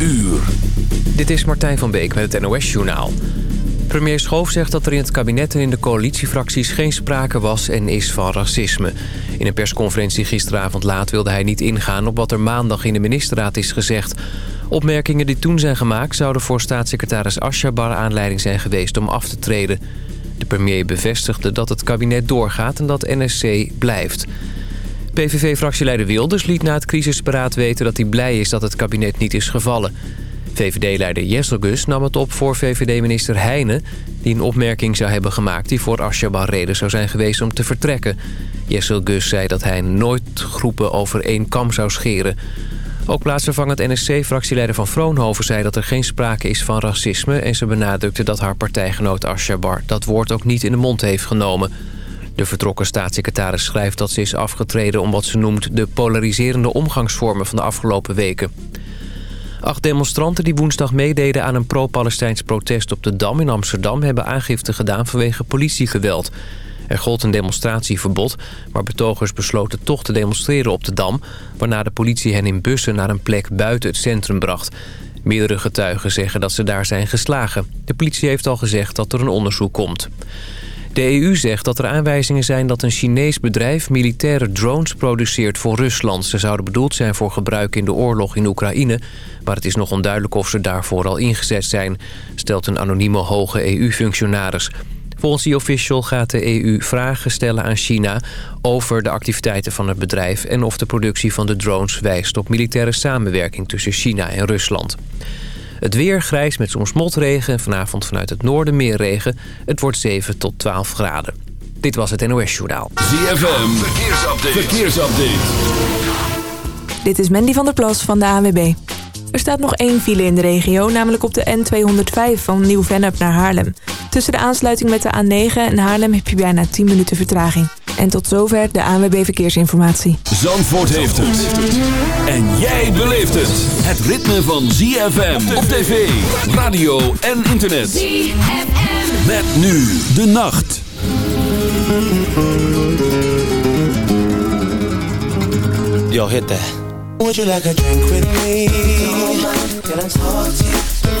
uur. Dit is Martijn van Beek met het NOS-journaal. Premier Schoof zegt dat er in het kabinet en in de coalitiefracties... geen sprake was en is van racisme. In een persconferentie gisteravond laat wilde hij niet ingaan... op wat er maandag in de ministerraad is gezegd. Opmerkingen die toen zijn gemaakt... zouden voor staatssecretaris Ashabar aanleiding zijn geweest om af te treden. De premier bevestigde dat het kabinet doorgaat en dat NSC blijft... PVV-fractieleider Wilders liet na het crisisberaad weten dat hij blij is dat het kabinet niet is gevallen. VVD-leider Jesselgus nam het op voor VVD-minister Heijnen... die een opmerking zou hebben gemaakt die voor Asjabar reden zou zijn geweest om te vertrekken. Jesselgus zei dat hij nooit groepen over één kam zou scheren. Ook plaatsvervangend NSC-fractieleider van Vroonhoven zei dat er geen sprake is van racisme... en ze benadrukte dat haar partijgenoot Asjabar dat woord ook niet in de mond heeft genomen... De vertrokken staatssecretaris schrijft dat ze is afgetreden... om wat ze noemt de polariserende omgangsvormen van de afgelopen weken. Acht demonstranten die woensdag meededen aan een pro-Palestijns protest op de Dam in Amsterdam... hebben aangifte gedaan vanwege politiegeweld. Er gold een demonstratieverbod, maar betogers besloten toch te demonstreren op de Dam... waarna de politie hen in bussen naar een plek buiten het centrum bracht. Meerdere getuigen zeggen dat ze daar zijn geslagen. De politie heeft al gezegd dat er een onderzoek komt. De EU zegt dat er aanwijzingen zijn dat een Chinees bedrijf militaire drones produceert voor Rusland. Ze zouden bedoeld zijn voor gebruik in de oorlog in Oekraïne, maar het is nog onduidelijk of ze daarvoor al ingezet zijn, stelt een anonieme hoge EU-functionaris. Volgens die official gaat de EU vragen stellen aan China over de activiteiten van het bedrijf... en of de productie van de drones wijst op militaire samenwerking tussen China en Rusland. Het weer grijs met soms motregen. Vanavond vanuit het noorden meer regen. Het wordt 7 tot 12 graden. Dit was het NOS Journaal. ZFM, verkeersupdate. verkeersupdate. Dit is Mandy van der Plas van de ANWB. Er staat nog één file in de regio, namelijk op de N205 van Nieuw-Vennep naar Haarlem. Tussen de aansluiting met de A9 en Haarlem heb je bijna 10 minuten vertraging. En tot zover de ANWB Verkeersinformatie. Zandvoort heeft het. En jij beleeft het. Het ritme van ZFM op tv, radio en internet. ZFM. Met nu de nacht. Yo, hit that. Would you like a drink with me? Can I talk to you?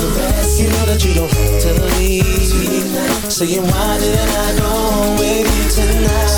caressing. You know that you don't have to leave. Saying why didn't I go with you tonight?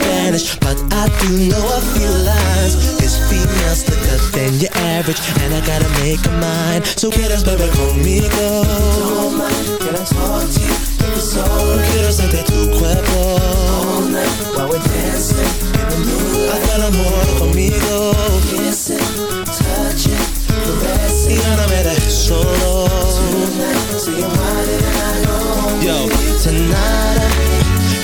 Spanish, but I do know a few lines. This female's slicker than your average, and I gotta make a mind. So get us, baby, conmigo. Don't mind, can I talk to you? It's alright. Quiero sentir tu cuerpo. All night while we're dancing in the moonlight. Haz el amor conmigo. Kissing, touching, caressing. Y no me dejes solo. Tonight, so you mind it and I know. Yo, tonight,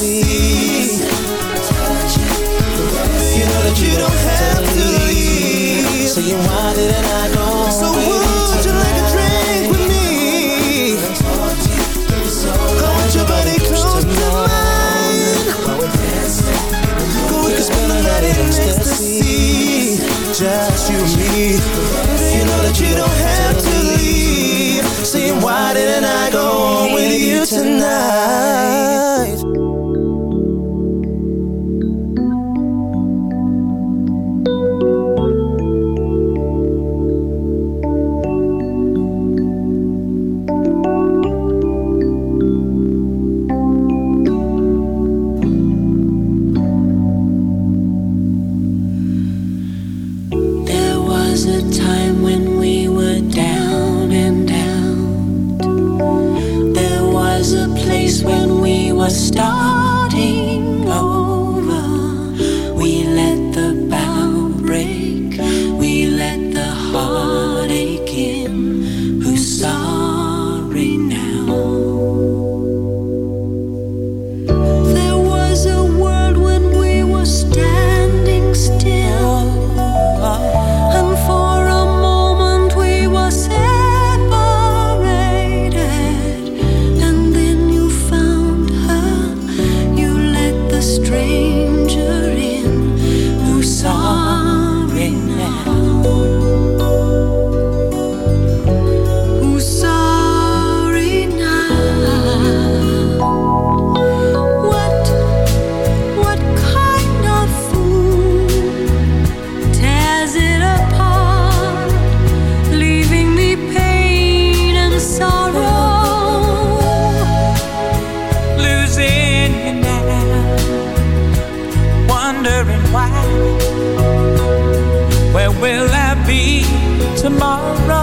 see. You know that you don't have to leave. So you wanted and I tomorrow.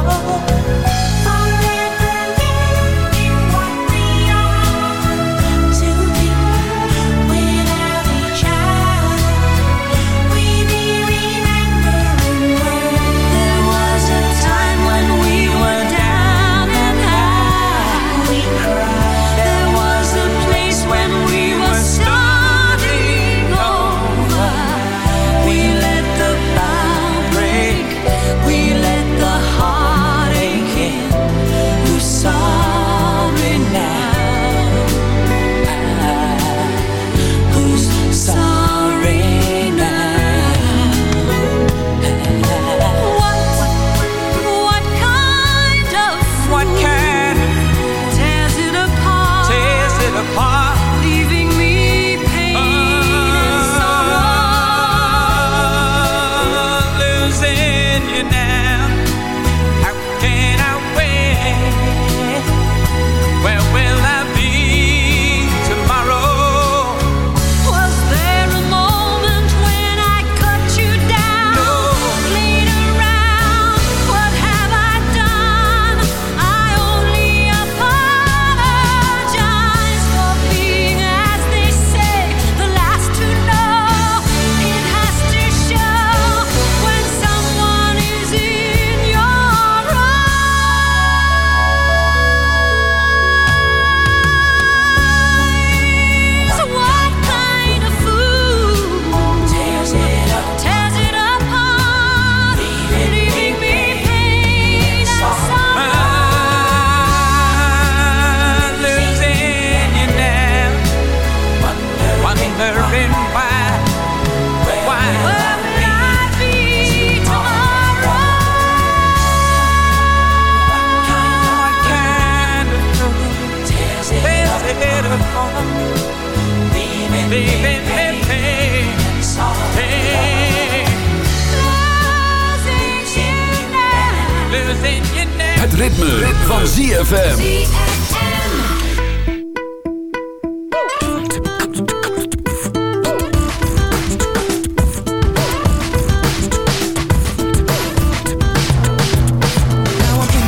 ritme, ritme. van ZFM.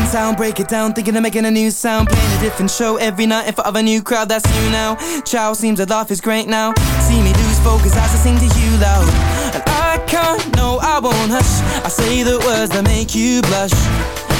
Sound, break it down, thinking of making a new sound Playing a different show every night in front of a new crowd That's you now, child seems to laugh is great now See me lose focus as I sing to you loud And I can't, no I won't hush I say the words that make you blush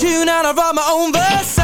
tune and I write my own verse.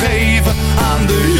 geven aan de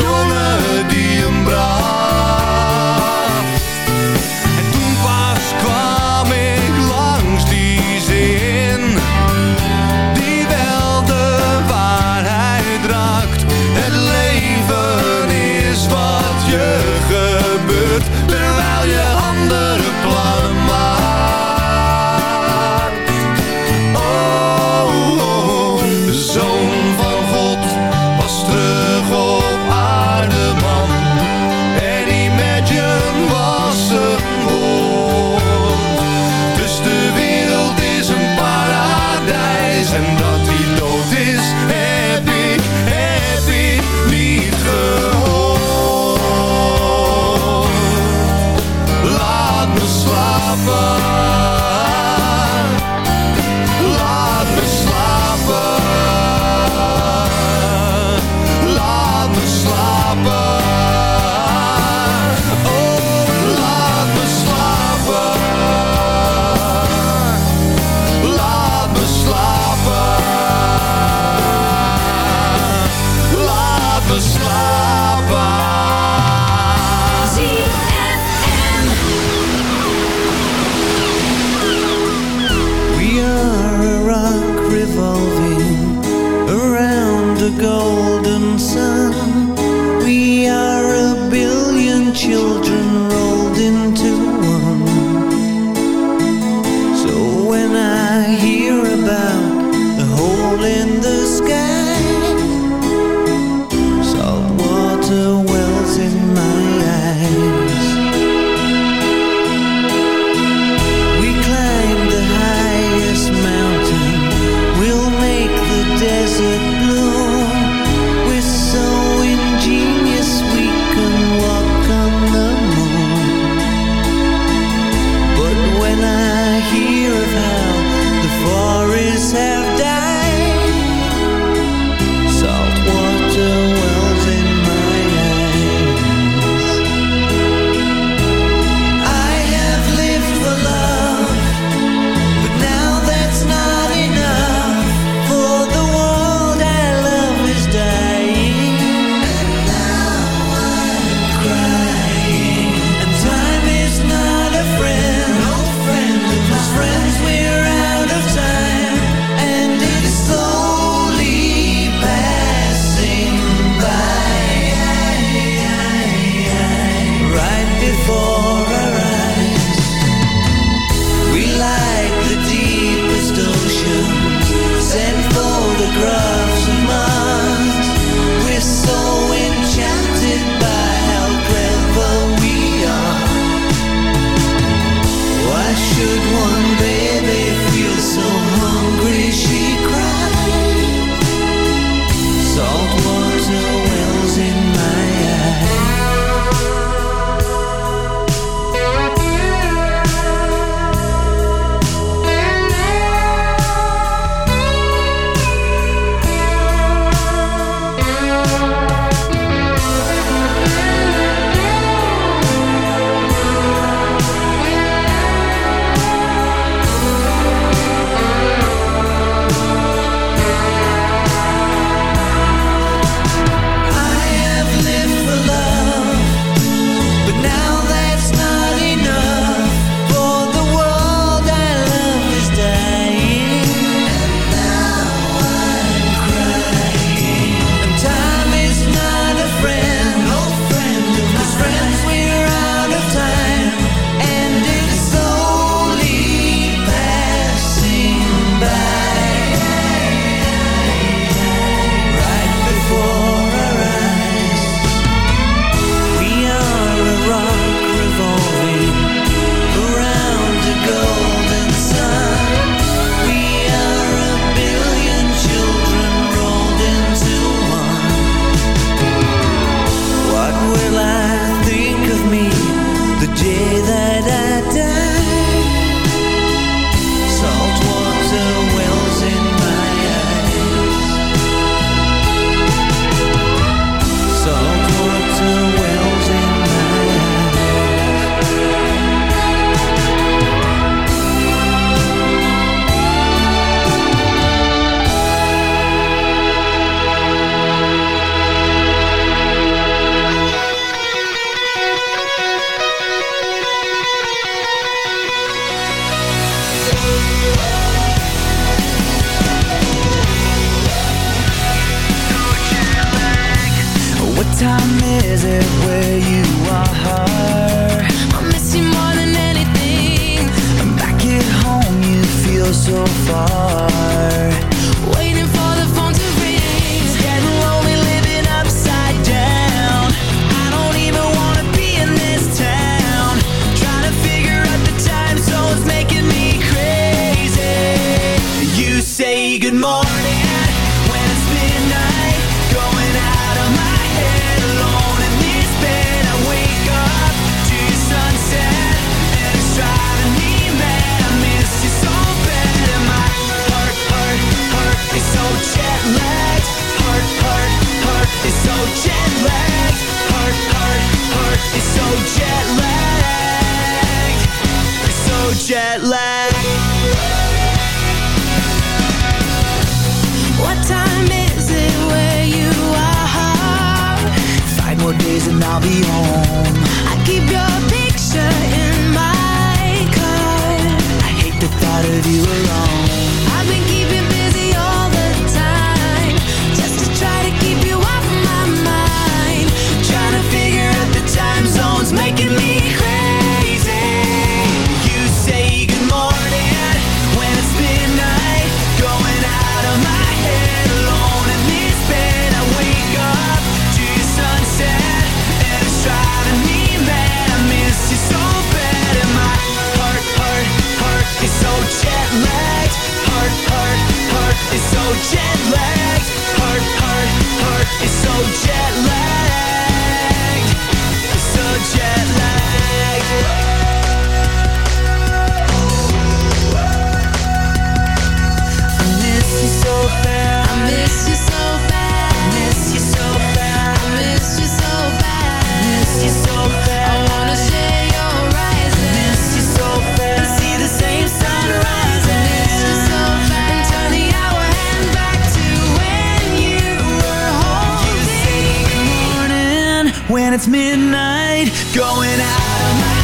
and it's midnight going out of my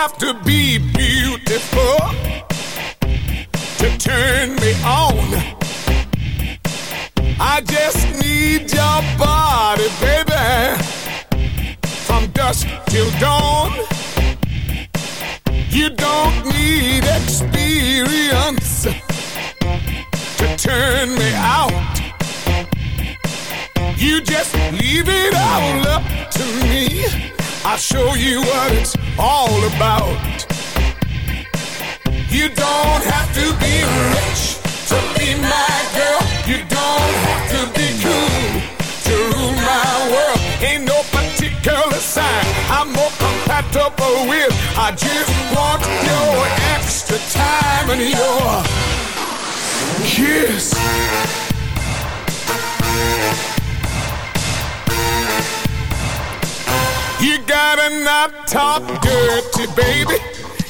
have to be beautiful.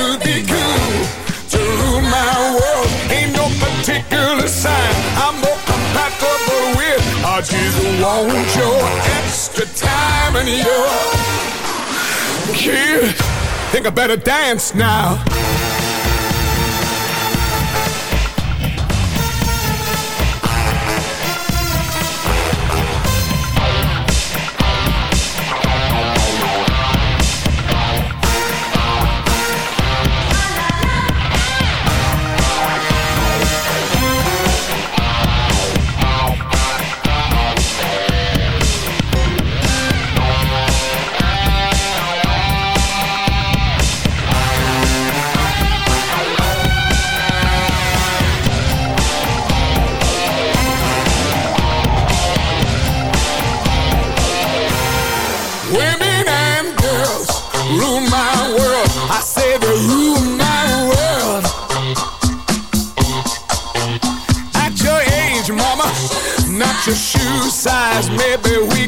to be cool to rule my world. Ain't no particular sign I'm more compatible with. I just want your extra time and your kid. Think I better dance now. size, maybe we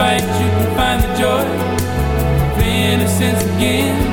right, you can find the joy of innocence again.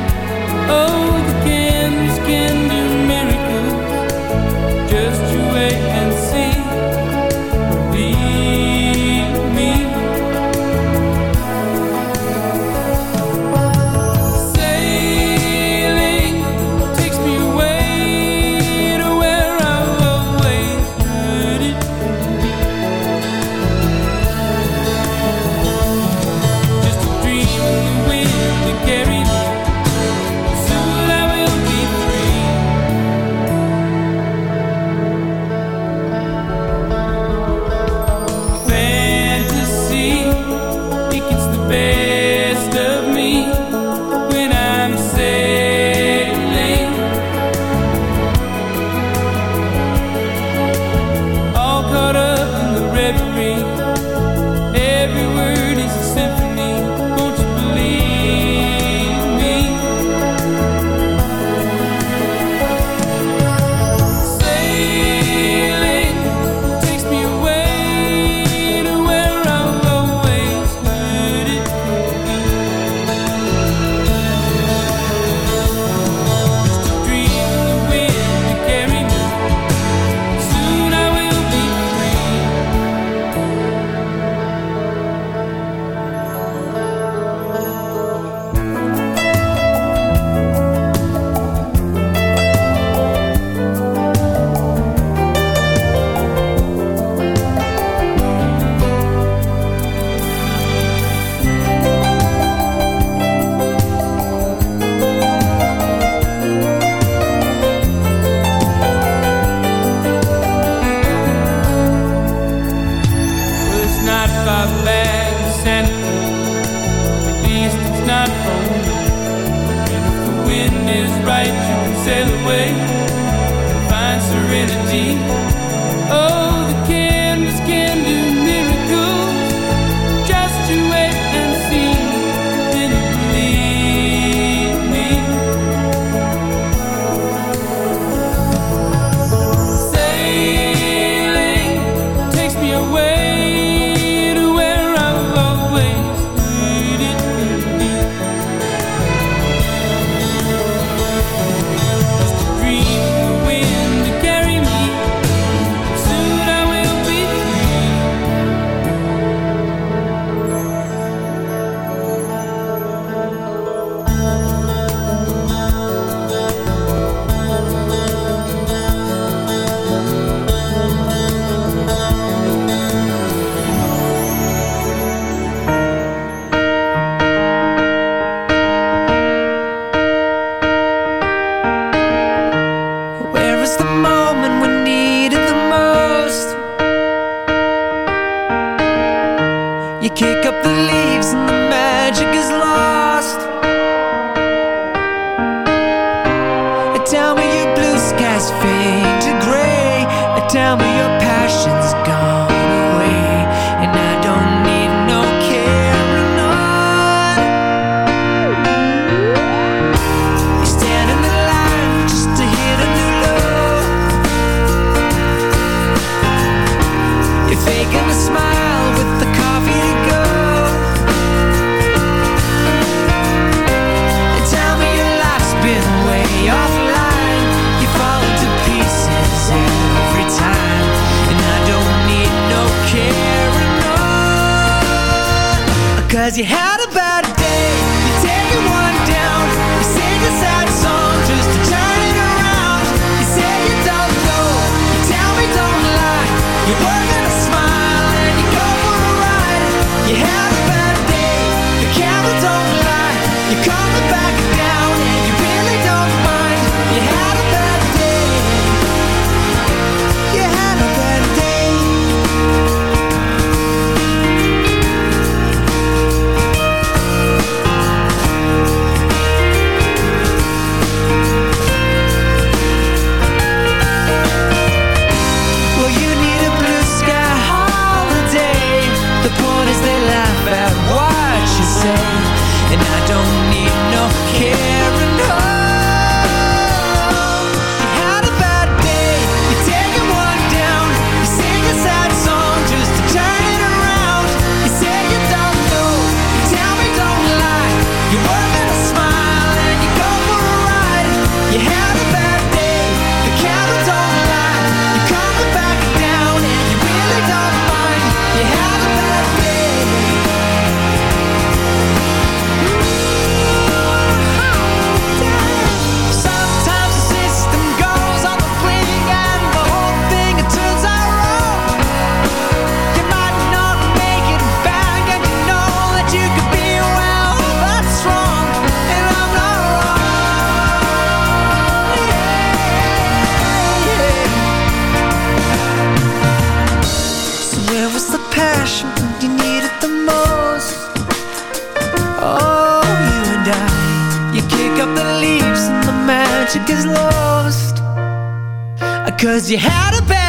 Cause you had a bad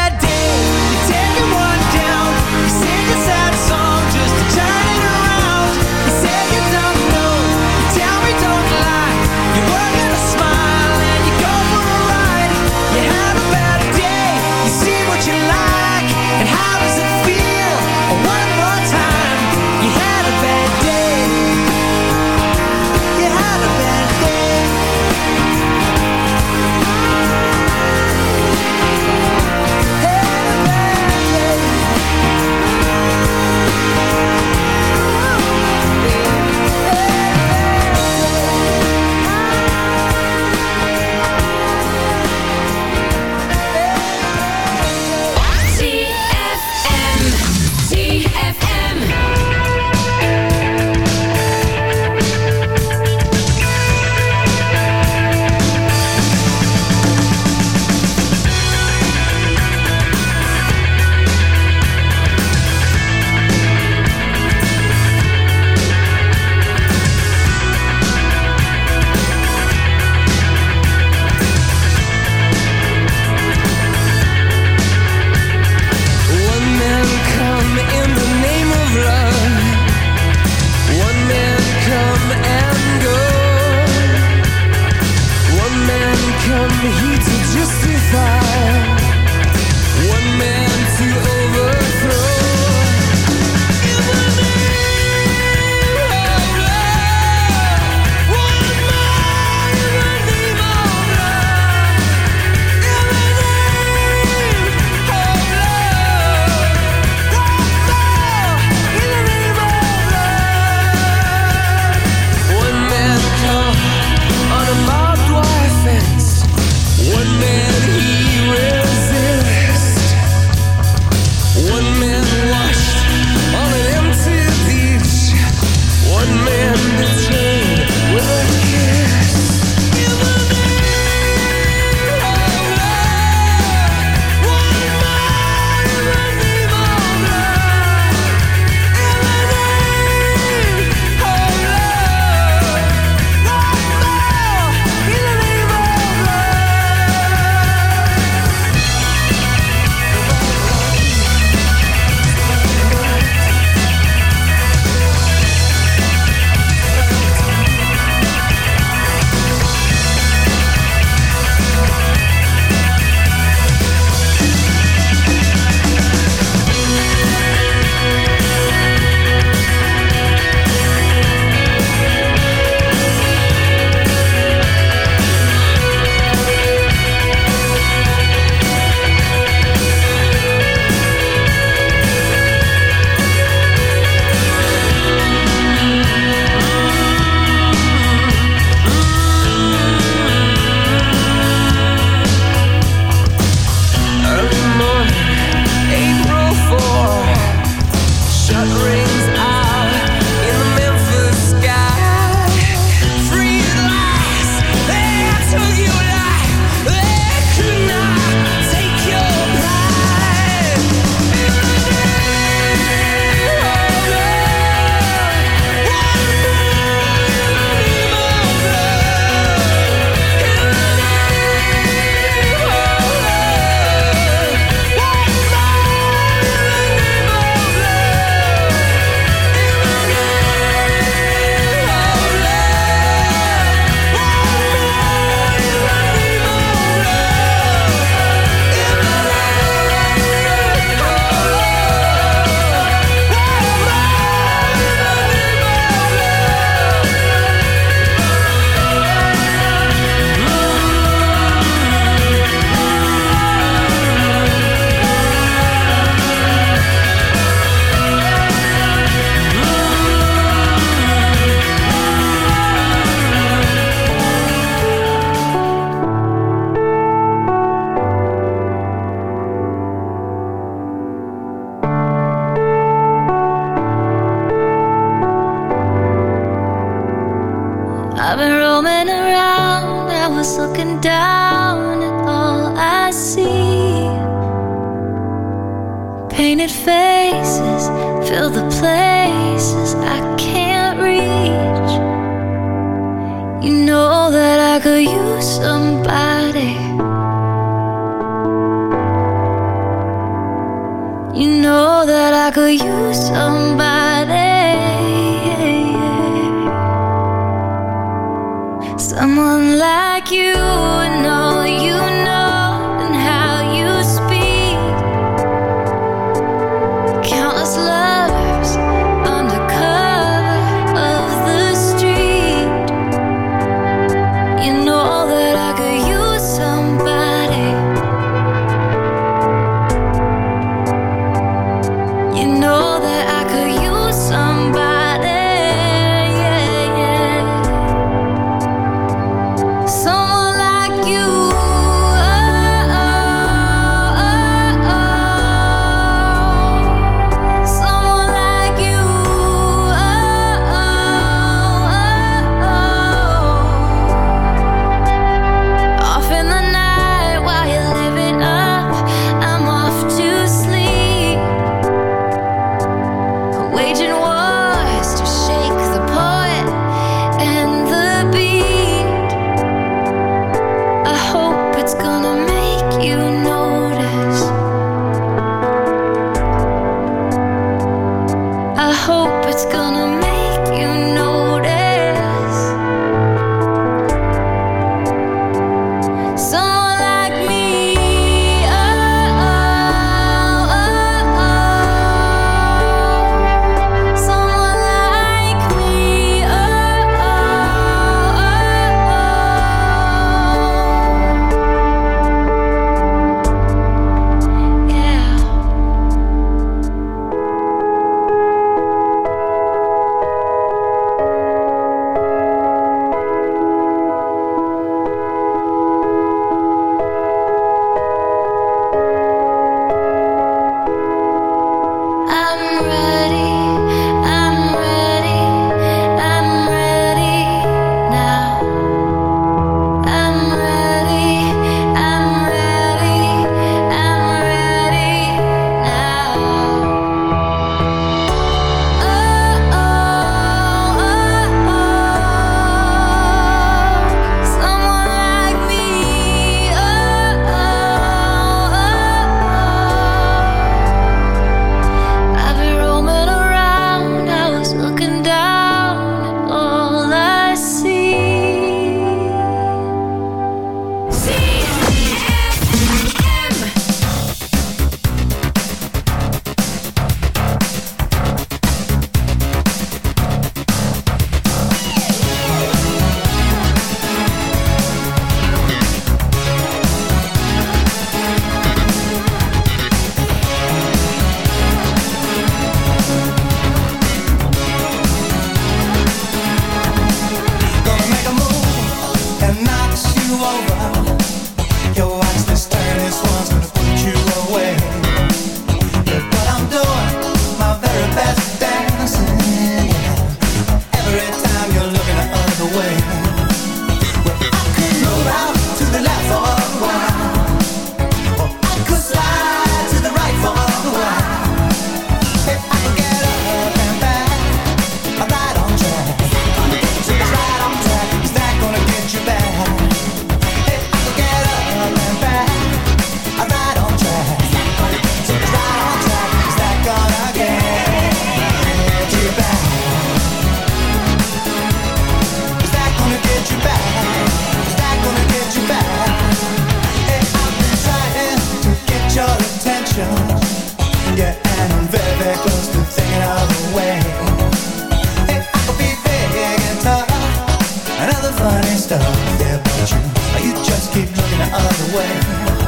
stop, yeah, but you, you just keep looking the other way.